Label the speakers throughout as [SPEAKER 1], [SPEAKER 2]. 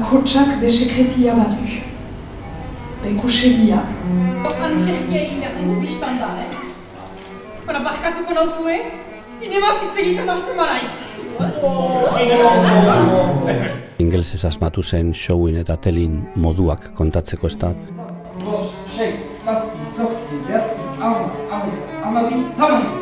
[SPEAKER 1] bakotsak be sekretia badu. Be kusegia.
[SPEAKER 2] Antzerkia egin behar dugu biztan da, eh? Bara, barkatuko nauzue, zinema zitzegiten hasten maraiz.
[SPEAKER 3] Ingelsez asmatu zen showin eta telin moduak kontatzeko ez da.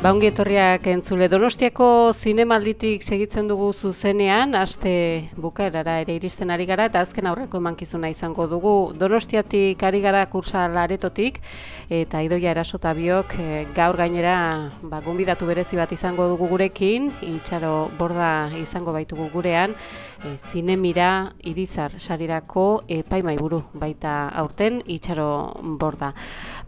[SPEAKER 4] Baungi etorriak entzule. Donostiako zinemalditik segitzen dugu zuzenean, aste bukaerara ere iristen ari gara eta azken aurreko emankizuna izango dugu. Donostiatik ari gara kursa laretotik eta idoia erasota biok eh, gaur gainera ba, gonbidatu berezi bat izango dugu gurekin, itxaro borda izango baitugu gurean, e, zinemira irizar sarirako epaimai buru baita aurten itxaro borda.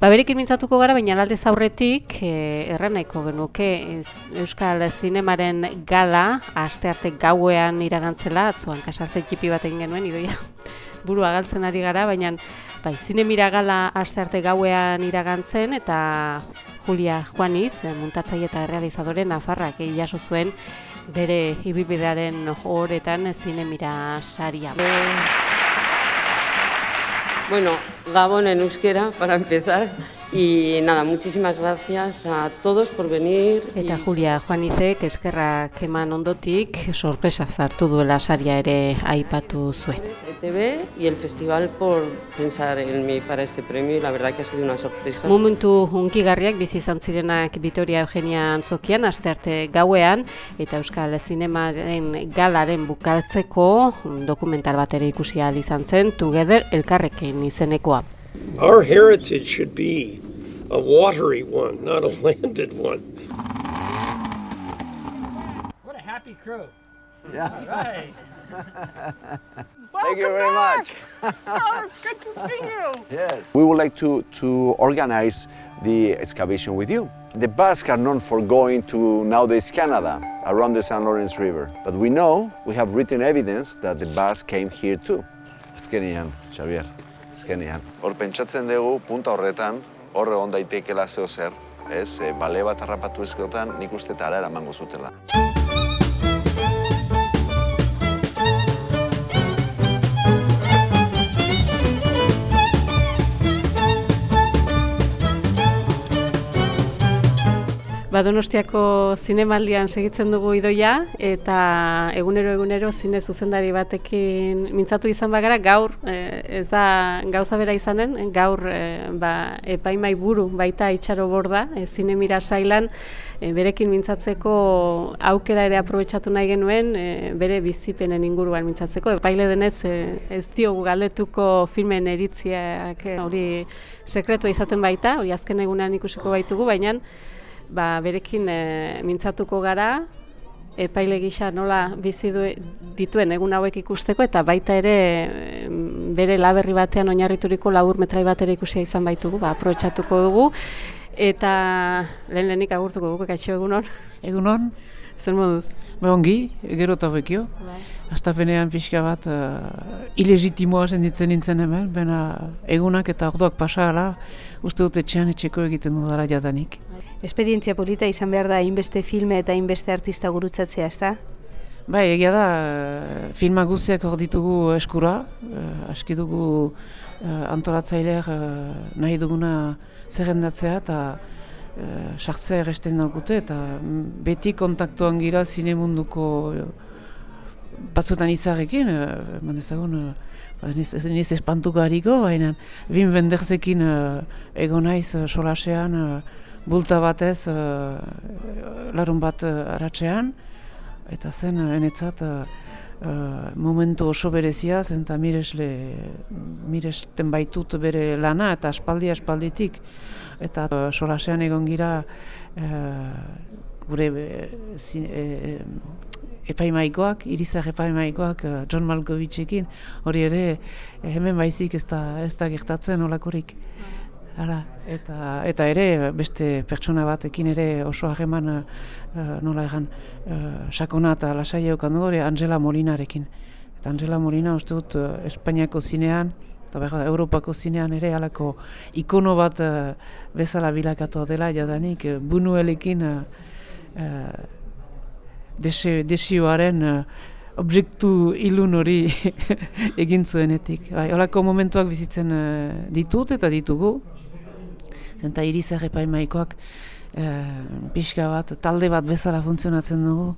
[SPEAKER 4] Ba, berekin mintzatuko gara, baina alde zaurretik e, erranaiko genuke ez, Euskal Zinemaren gala, aste arte gauean iragantzela, atzuan kasarte txipi bat egin genuen, idoia burua galtzen ari gara, baina bai, zinemira gala aste arte gauean iragantzen, eta Julia Juaniz, muntatzaile eta realizadore Nafarrak egin jaso zuen bere ibilbidearen horretan zinemira saria.
[SPEAKER 5] Bueno, Gabon en euskera, para empezar. Y nada, muchísimas gracias a todos por venir.
[SPEAKER 4] Eta Julia Juanizek eskerrak eman ondotik sorpresa zartu duela saria ere aipatu zuen.
[SPEAKER 5] ETV y el festival por pensar en mí para este premio la verdad que ha sido una sorpresa.
[SPEAKER 4] Momentu hunkigarriak bizi izan zirenak Vitoria Eugenia Antzokian astearte gauean eta Euskal Zinemaren galaren bukatzeko dokumental bat ere ikusi ahal izan zen Together elkarrekin izenekoa.
[SPEAKER 6] Our heritage should be a watery one, not a landed one.
[SPEAKER 7] What a happy crew.
[SPEAKER 8] Thank you very much.
[SPEAKER 2] Oh, it's good to see you.
[SPEAKER 8] Yes. We would like to, to organize the excavation with you. The Basques are known for going to nowadays Canada, around the St. Lawrence River. But we know, we have written evidence that the Basques came here too. Azkenian, Xavier, azkenian. Hor pentsatzen dugu, punta horretan, hor egon daitekeela zeo zer, ez, e, bale bat harrapatu ezkotan, nik uste eta ara eramango zutela.
[SPEAKER 4] Ba, Donostiako zinemaldian segitzen dugu idoia eta egunero egunero zine zuzendari batekin mintzatu izan bagara gaur eh, ez da gauza bera izanen gaur eh, ba, epaimai buru baita itxaro borda e, zinemira sailan eh, berekin mintzatzeko aukera ere aprobetxatu nahi genuen eh, bere bizipenen inguruan mintzatzeko. Epaile denez eh, ez diogu galdetuko filmen eritziak eh, hori sekretua izaten baita hori azken egunean ikusiko baitugu baina ba, berekin e, mintzatuko gara, epaile gisa nola bizi du, dituen egun hauek ikusteko eta baita ere bere laberri batean oinarrituriko labur metrai bat ere ikusia izan baitugu, ba, aprobetxatuko dugu eta lehen lehenik agurtuko dugu, kaixo egunon,
[SPEAKER 7] Egunon,
[SPEAKER 4] zer moduz?
[SPEAKER 7] ongi, gero eta bekio.
[SPEAKER 4] Bai.
[SPEAKER 7] Astapenean pixka bat uh, ilegitimoa senditzen nintzen hemen, bena egunak eta orduak pasala, uste dut etxean etxeko egiten dudala jadanik.
[SPEAKER 9] Esperientzia polita izan behar da hainbeste filme eta hainbeste artista gurutzatzea, ezta?
[SPEAKER 7] Bai, egia da, eh, filmak guztiak hor ditugu eskura, uh, aski dugu uh, antolatzaileak uh, nahi duguna zerrendatzea eta uh, sartzea erresten daukute eta mm, beti kontaktuan gira zine munduko uh, batzutan izarekin, uh, eman dezagun, uh, ba, niz, ez- niz espantuko hariko, baina Wim Wendersekin uh, egon naiz uh, solasean, uh, bulta batez uh, larun bat uh, aratzean, eta zen uh, enetzat uh, momentu oso berezia zen eta miresle, miresten baitut bere lana eta aspaldi aspalditik. Eta uh, solasean egon gira uh, gure uh, zin, uh, epaimaikoak, irizar epaimaikoak uh, John Malkovitchekin, hori ere eh, hemen baizik ez da, ez da gertatzen olakorik. Hala, eta, eta ere beste pertsona batekin ere oso hageman uh, nola egan uh, sakona eta lasai eukan du Angela Molinarekin. Eta Angela Molina uste dut uh, Espainiako zinean eta behar Europako zinean ere halako ikono bat uh, bezala bilakatu dela jadanik uh, bunuelekin uh, uh, desioaren uh, objektu ilun hori egin zuenetik. Bai, holako momentuak bizitzen ditut eta ditugu, Zenta irizar epaimaikoak e, pixka bat, talde bat bezala funtzionatzen dugu.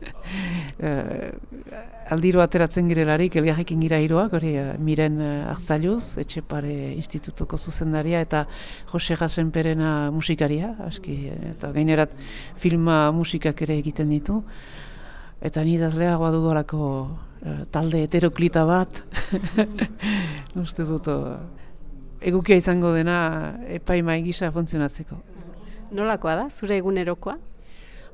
[SPEAKER 7] e, aldiro ateratzen girelarik, elgarrekin gira hiroak, hori miren hartzailuz, etxepare institutuko zuzendaria eta Jose Gazenperena musikaria, aski, eta gainerat filma musikak ere egiten ditu. Eta nidazlea dugu alako e, talde heteroklita bat, uste dut, egukia izango dena epaimai gisa funtzionatzeko.
[SPEAKER 4] Nolakoa da, zure egunerokoa?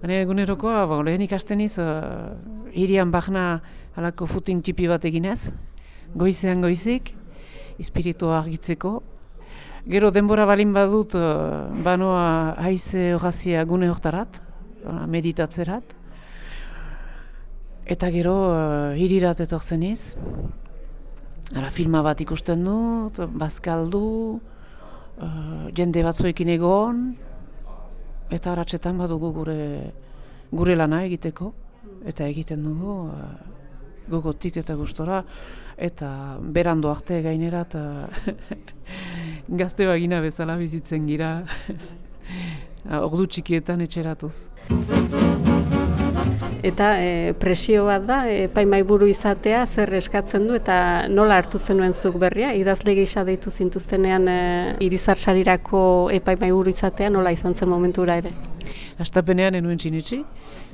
[SPEAKER 7] Baina egunerokoa, ba, lehen ikasten iz, uh, irian bahna halako footing txipi bat eginez, goizean goizik, espiritua argitzeko. Gero denbora balin badut, uh, banoa haize horazia gune hortarat, meditatzerat. Eta gero uh, hirirat etortzen iz, Ara, filma bat ikusten du, bazkaldu, uh, jende batzuekin egon, eta haratsetan badugu gure, gure lana egiteko, eta egiten dugu uh, gogotik eta gustora, eta berando arte gainera, eta gazte bagina bezala bizitzen gira, ordu txikietan etxeratuz.
[SPEAKER 4] Eta e, presio bat da, epaimai buru izatea, zer eskatzen du eta nola hartu zenuen zuk berria? Idazle gisa deitu zintuztenean e, irizartsarirako epaimai buru izatea, nola izan zen momentura ere?
[SPEAKER 7] Astapenean enuen txinitsi,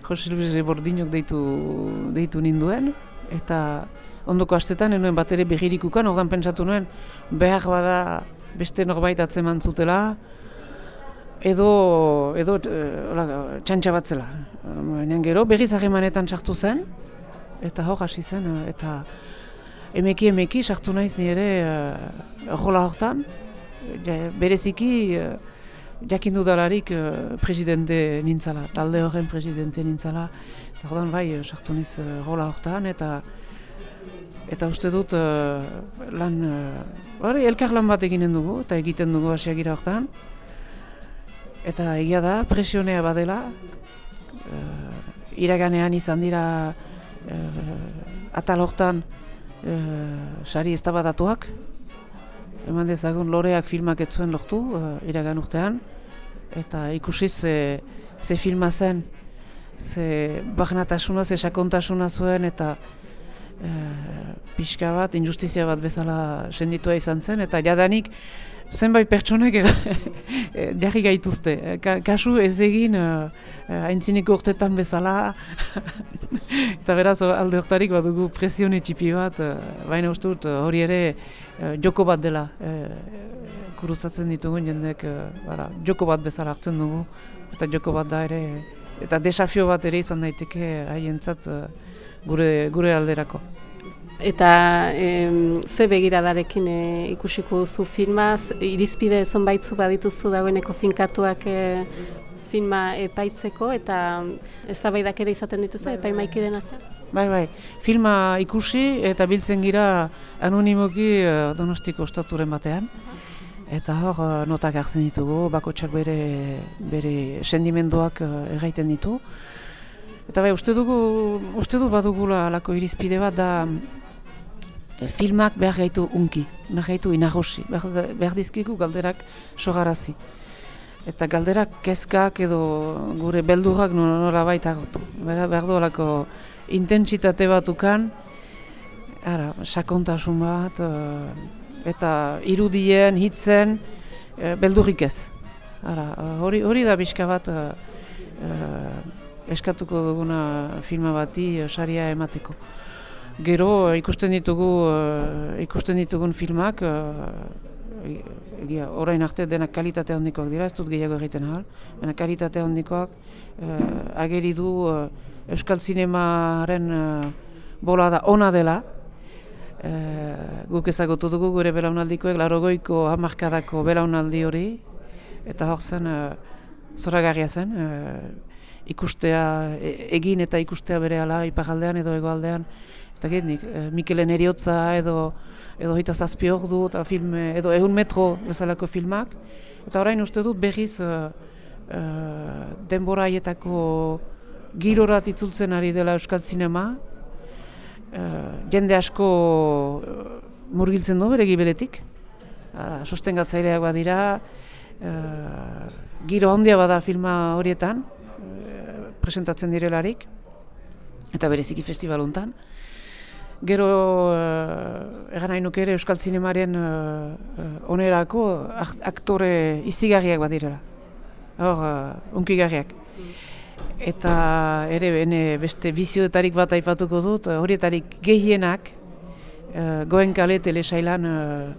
[SPEAKER 7] Jose Luis Bordinok deitu, deitu ninduen, eta ondoko astetan enuen bat ere begirikukan, ordan pentsatu nuen, behar bada beste norbait atzeman zutela, edo edo uh, txantxa bat zela. gero berriz harremanetan sartu zen, eta hor hasi zen, uh, eta emeki emeki sartu naiz nire uh, jola hortan, bereziki uh, jakin dudalarik uh, presidente nintzala, talde horren presidente nintzala, eta hortan bai sartu naiz uh, jola hortan, eta Eta uste dut lan, uh, elkar lan bat eginen dugu, eta egiten dugu hasiagira hortan. Eta egia da, presionea badela, uh, iraganean izan dira uh, atal hortan uh, sari ez eman dezagun loreak filmak ez zuen lortu uh, iragan urtean, eta ikusiz ze, ze filma zen, ze bagnatasuna, ze sakontasuna zuen, eta uh, pixka bat, injustizia bat bezala senditua izan zen, eta jadanik zenbait pertsonek eh, jarri gaituzte. Eh, kasu ez egin uh, haintzineko urtetan bezala, eta beraz alde hortarik badugu presione txipi bat, baina uste dut hori ere joko bat dela uh, kurutzatzen ditugun jendek uh, joko bat bezala hartzen dugu, eta joko bat da ere, eta desafio bat ere izan daiteke haientzat uh, gure, gure alderako.
[SPEAKER 4] Eta e, ze begiradarekin e, ikusiko duzu filmaz, irizpide zonbaitzu badituzu dagoeneko finkatuak e, filma epaitzeko eta ez da ere izaten dituzu epaimaikiren artean?
[SPEAKER 7] Bai, bai, filma ikusi eta biltzen gira anonimoki e, donostiko ostaturen batean. Eta hor notak hartzen ditugu, bakotsak bere, bere sendimenduak erraiten ditu. Eta bai, uste dugu, uste du badugula alako irizpide bat da filmak behar gaitu unki, behar gaitu inagosi, behar, dizkiku galderak sogarazi. Eta galderak kezkak edo gure beldurrak nola baita gotu. Behar, behar duelako intentsitate bat ukan, ara, sakontasun bat, e, eta irudien, hitzen, e, beldurrik ez. Ara, hori, hori da bizka bat eskatuko duguna filma bati saria emateko. Gero ikusten ditugu uh, ikusten ditugun filmak uh, egia, orain arte denak kalitate handikoak dira, ez dut gehiago egiten ahal, baina kalitate handikoak uh, ageri du uh, Euskal Zinemaren uh, bola da ona dela. E, guk ezagutu dugu gure belaunaldikoek, larogoiko hamarkadako belaunaldi hori, eta hor zen, e, zoragarria zen, e, ikustea, e, egin eta ikustea bere ala, iparaldean edo egoaldean, eta nik, e, Mikelen eriotza edo edo hita zazpi hor eta film, edo egun metro bezalako filmak, eta orain uste dut berriz e, e, denbora haietako girorat itzultzen ari dela Euskal Zinema, uh, jende asko uh, murgiltzen du bere gibeletik. Uh, sostengatzaileak badira, uh, giro handia bada filma horietan, uh, presentatzen direlarik, eta bereziki festivaluntan. Gero, uh, egan nahi ere Euskal Zinemaren uh, onerako aktore izigarriak badirela. Hor, uh, unkigarriak. Eta ere bene beste bizioetarik bat aipatuko dut, horietarik gehienak uh, goen kale telesailan uh,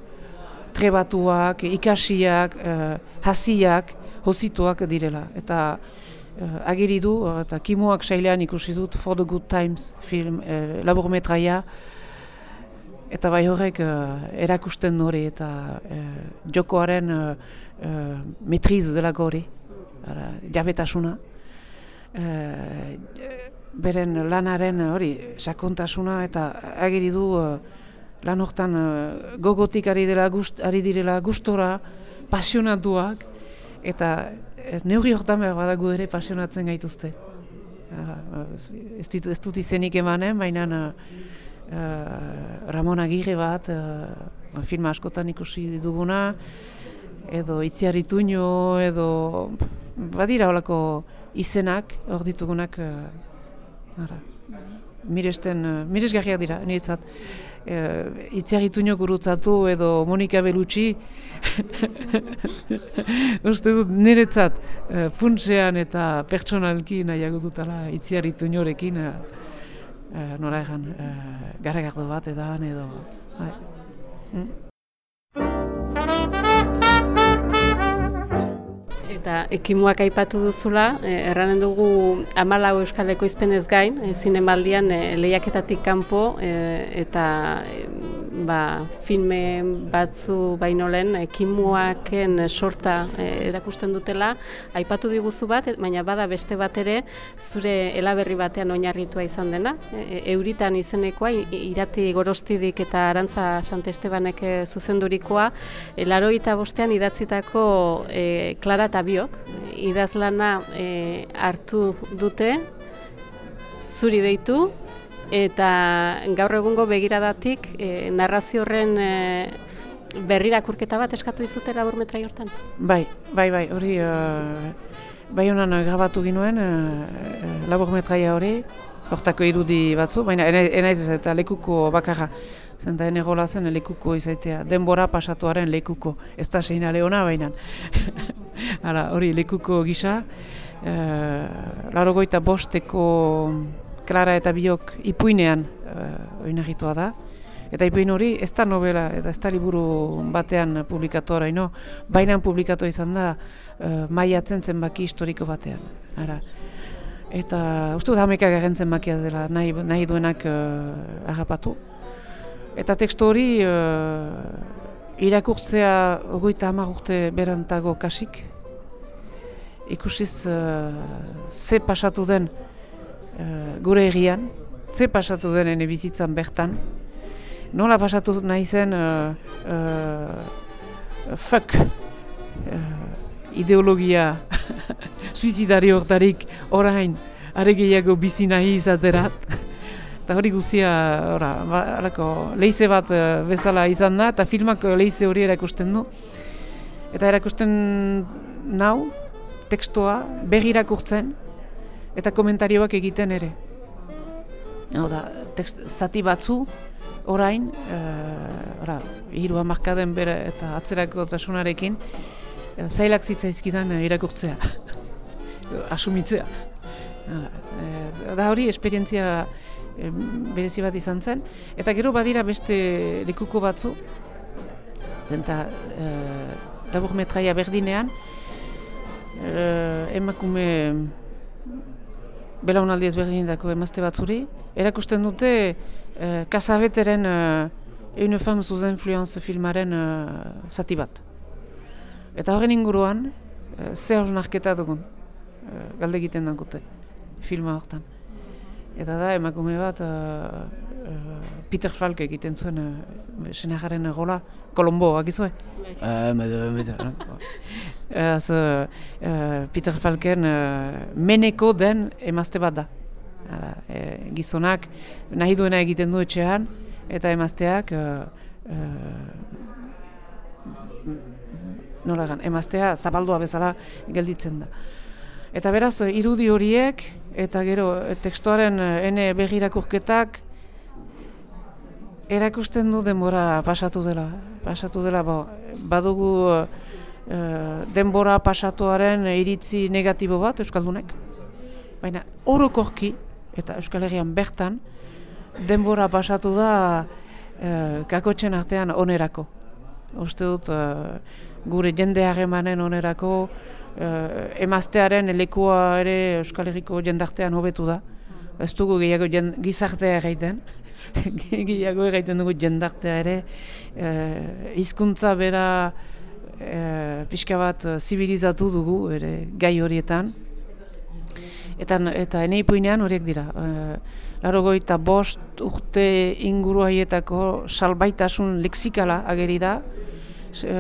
[SPEAKER 7] trebatuak, ikasiak, uh, hasiak, hozituak direla. Eta uh, agiri du, eta kimoak sailean ikusi dut For the Good Times film, uh, laburmetraia, eta bai horrek erakusten hori eta jokoaren metriz dela gori, jabetasuna. Eh, beren lanaren hori sakontasuna eta agiri du lan hortan gogotik ari, dela gust, ari direla gustora pasionatuak eta neurri hortan behar badago ere pasionatzen gaituzte. Uh, ez, ditu, ez dut izenik emanen, baina uh, Ramon Agirre bat, uh, filma askotan ikusi duguna, edo Itziar Ituño, edo badira holako izenak, hor ditugunak, uh, ara, miresten, uh, miresgarriak dira, niretzat. Uh, Itziagitu gurutzatu edo Monika Belutxi, uste dut niretzat uh, funtsean eta pertsonalki nahiago dutala itziaritu norekin, uh, uh, nora egan, uh, bat edan edo... Bai. Mm.
[SPEAKER 4] Eta ekimuak aipatu duzula, e, erranen dugu amalau euskaleko izpenez gain, e, zinemaldian e, lehiaketatik kanpo eta ba, filme batzu baino lehen ekimuaken sorta erakusten dutela, aipatu diguzu bat, baina bada beste bat ere zure elaberri batean oinarritua izan dena. E, euritan izenekoa, irati gorostidik eta arantza Sante Estebanek zuzendurikoa, e, laroita bostean idatzitako e, Klara eta biok idazlana e, hartu dute zuri deitu eta gaur egungo begiradatik e, narrazio horren e, berrirakurketa bat eskatu dizute labur hortan.
[SPEAKER 7] Bai, bai, bai, hori uh, bai honan grabatu ginuen uh, labur metraia hori, hortako irudi batzu, baina enaiz eta lekuko bakarra. Zenta ene gola zen lekuko izaitea, denbora pasatuaren lekuko, ez da seina leona baina. Hala, hori lekuko gisa, e, laro goita bosteko Klara eta Biok ipuinean e, da. Eta ipuin hori ez da novela, ez da liburu batean publikatora, ino, baina publikatu izan da e, maiatzen zenbaki historiko batean. Ara. Eta uste dut hamekak agentzen makia dela nahi, nahi duenak uh, agapatu. Eta tekstu hori uh, irakurtzea ogoita hamar urte berantago kasik. Ikusiz uh, ze pasatu den uh, gure egian, ze pasatu den ene bizitzan bertan. Nola pasatu nahi zen uh, uh, fuck uh, ideologia suizidari hortarik orain aregeiago bizi nahi izaterat. Eta hori guzia, ora, ba, alako, leize bat bezala izan da, eta filmak leize hori erakusten du. Eta erakusten nau, tekstua, berri irakurtzen, eta komentarioak egiten ere. Hau da, tekst, zati batzu, orain, uh, ora, hiru amarkaden bere eta atzerako tasunarekin, uh, zailak zitzaizkidan uh, irakurtzea, asumitzea. Da hori, esperientzia berezi bat izan zen. Eta gero badira beste lekuko batzu, zenta e, labur metraia berdinean, e, emakume belaunaldi ez berdin dako emazte batzuri, erakusten dute e, kasabeteren e, Une femme sous influence filmaren uh, zati bat. Eta horren inguruan, uh, ze hausnarketa dugun, uh, galde egiten dagote, filma hortan. Eta da, emakume bat, uh, Peter Falk egiten zuen, uh, senajaren gola, Colombo, akizue? Uh, uh, Peter Falken uh, meneko den emazte bat da. Hala, e, gizonak nahi duena egiten du etxean, eta emazteak uh, nola egan, emaztea zabaldua bezala gelditzen da. Eta beraz, irudi horiek, eta gero tekstuaren ene begirakurketak erakusten du denbora pasatu dela. Pasatu dela, bo, badugu uh, denbora pasatuaren iritzi negatibo bat, Euskaldunek. Baina, orokorki, eta Euskal Herrian bertan, denbora pasatu da e, kakotxen artean onerako. Uste dut, e, gure jende harremanen onerako, e, emaztearen lekua ere Euskal Herriko jendartean hobetu da. Ez dugu gehiago jend, gizartea egiten, gehiago egiten dugu jendartea ere, e, izkuntza bera e, pixka bat zibilizatu dugu ere gai horietan. Eta, eta enei puinean horiek dira. E, laro goita bost urte inguru haietako salbaitasun lexikala ageri da,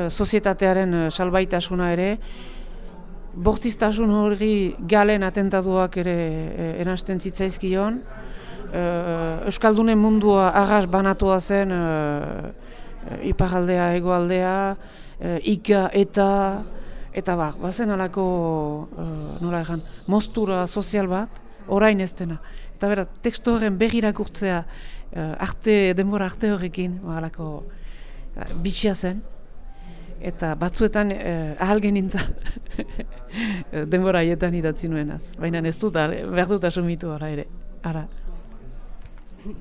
[SPEAKER 7] sozietatearen eh, salbaitasuna ere, bortiztasun hori galen atentatuak ere eh, eransten zitzaizkion, eh, Euskaldunen mundua arras banatua zen iparaldea, egoaldea, ika eta eta bar, bazen alako nola egan, mostura sozial bat, orain ez dena. Eta bera, tekstu horren begirakurtzea uh, arte, denbora arte horrekin, mahalako uh, bitxia zen. Eta batzuetan uh, ahal genintzen denbora haietan idatzi nuenaz. Baina ez dut, behar dut asumitu ara ere. Ara.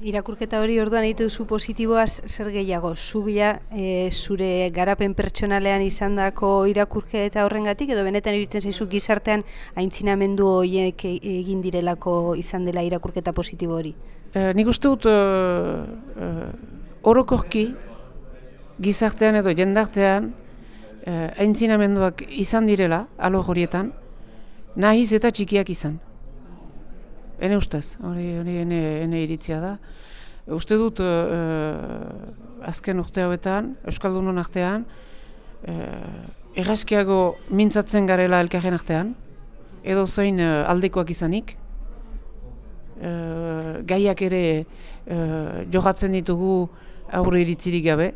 [SPEAKER 9] Irakurketa hori orduan ditu zu positiboaz zer gehiago? Zugia e, zure garapen pertsonalean izandako irakurketa horrengatik edo benetan iruditzen zaizu gizartean aintzinamendu horiek e, egin direlako izan dela irakurketa positibo hori?
[SPEAKER 7] E, nik uste dut e, e, orokorki gizartean edo jendartean e, aintzinamenduak izan direla alo horietan nahiz eta txikiak izan. Ene ustez, hori, hori ene, ene iritzia da. Uste dut, uh, azken urte hauetan, Euskaldunon artean, uh, erraskiago mintzatzen garela elkarren artean, edo zoin uh, aldekoak izanik, uh, gaiak ere uh, jogatzen ditugu aurre iritzirik gabe,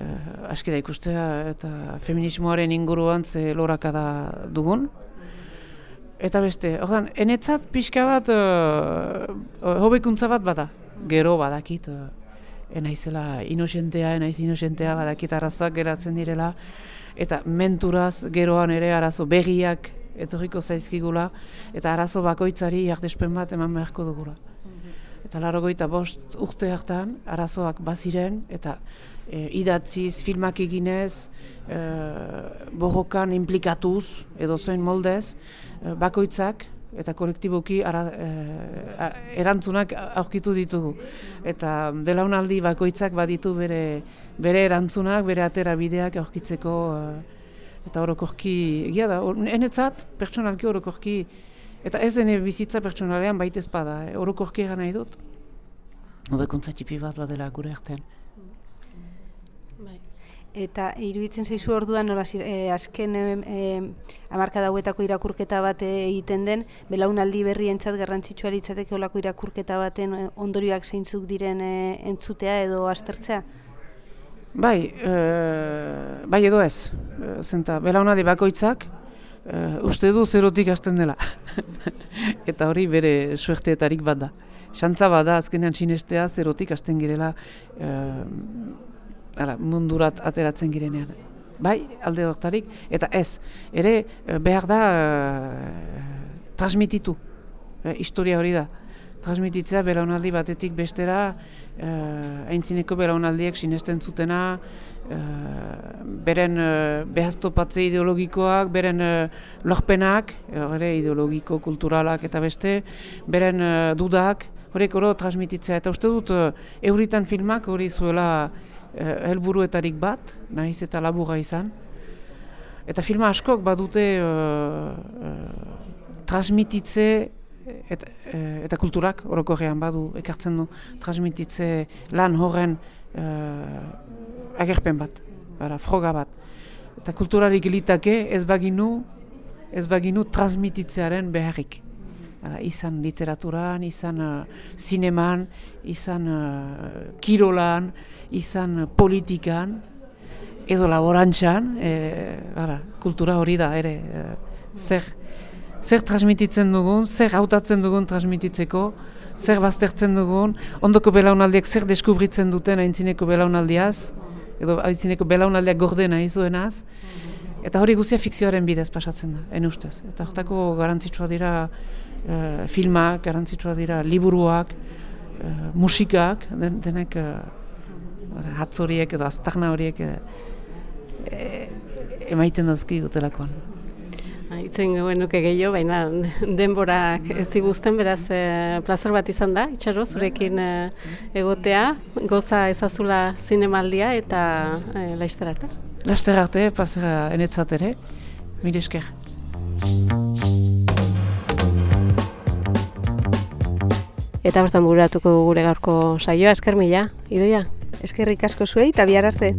[SPEAKER 7] uh, aski da ikustea eta feminismoaren inguruan ze lorakada dugun, Eta beste, ordan, enetzat pixka bat uh, hobekuntza bat bada. Gero badakit, uh, enaizela inosentea, enaiz inosentea badakit arazoak geratzen direla. Eta menturaz geroan ere arazo begiak etorriko zaizkigula. Eta arazo bakoitzari jartespen bat eman beharko dugula. Eta laro goita bost urte hartan arazoak baziren eta e, idatziz, filmak eginez, e, borrokan implikatuz edo zoin moldez, e, bakoitzak eta kolektiboki ara, e, erantzunak aurkitu ditugu. Eta belaunaldi bakoitzak baditu bere, bere erantzunak, bere atera bideak aurkitzeko e, eta orokorki, egia da, enetzat, pertsonalki orokorki, eta ez ene bizitza pertsonalean baitez bada, e, orokorki egan nahi dut. Hobekuntza txipi bat badela gure artean.
[SPEAKER 9] Eta iruditzen zaizu orduan nola, e, azken e, e, amarka dauetako irakurketa bat egiten den, belaunaldi berri entzat garrantzitsua litzateke olako irakurketa baten ondorioak zeintzuk diren e, entzutea edo aztertzea?
[SPEAKER 7] Bai, e, bai edo ez. Zenta, belaunaldi bakoitzak e, uste du zerotik hasten dela. Eta hori bere suerteetarik bat da. Xantza bada azkenean sinestea zerotik hasten girela ala, mundurat ateratzen girenean. Bai, alde hortarik, eta ez, ere eh, behar da uh, transmititu, e, historia hori da. Transmititzea belaunaldi batetik bestera, uh, aintzineko belaunaldiek sinesten zutena, uh, beren uh, behaztopatze ideologikoak, beren uh, lorpenak, ere ideologiko, kulturalak eta beste, beren dudak, horiek oro transmititzea. Eta uste dut, uh, euritan filmak hori zuela uh, helburuetarik bat, nahiz eta laburra izan. Eta filma askok badute uh, uh, transmititze eta, eta kulturak orokorrean badu ekartzen du transmititze lan horren uh, agerpen bat, bara, froga bat. Eta kulturarik litake ez baginu, ez baginu transmititzearen beharrik. Hala, izan literaturan, izan uh, zineman, izan uh, kirolan, izan politikan, edo laborantzan, e, kultura hori da ere, zer, zer transmititzen dugun, zer hautatzen dugun transmititzeko, zer baztertzen dugun, ondoko belaunaldiak zer deskubritzen duten aintzineko belaunaldiaz, edo aintzineko belaunaldiak gordena izuenaz, eta hori guzia fikzioaren bidez pasatzen da, en ustez. Eta hortako garantzitsua dira uh, filmak, garantzitsua dira liburuak, uh, musikak, den, denek uh, hatzoriek edo aztarna horiek uh, emaiten dazki dutelakoan.
[SPEAKER 4] Itzen guen nuke gehiago, baina denborak ez diguzten, beraz e, plazor bat izan da, itxaro, zurekin e, egotea, goza ezazula zinemaldia eta e, laizter arte.
[SPEAKER 7] Laizter arte, plazera enetzat ere, mire esker.
[SPEAKER 4] Eta bertan buratuko gure gaurko saioa, esker mila, idoia?
[SPEAKER 9] Eskerrik asko zuei, eta bihar arte.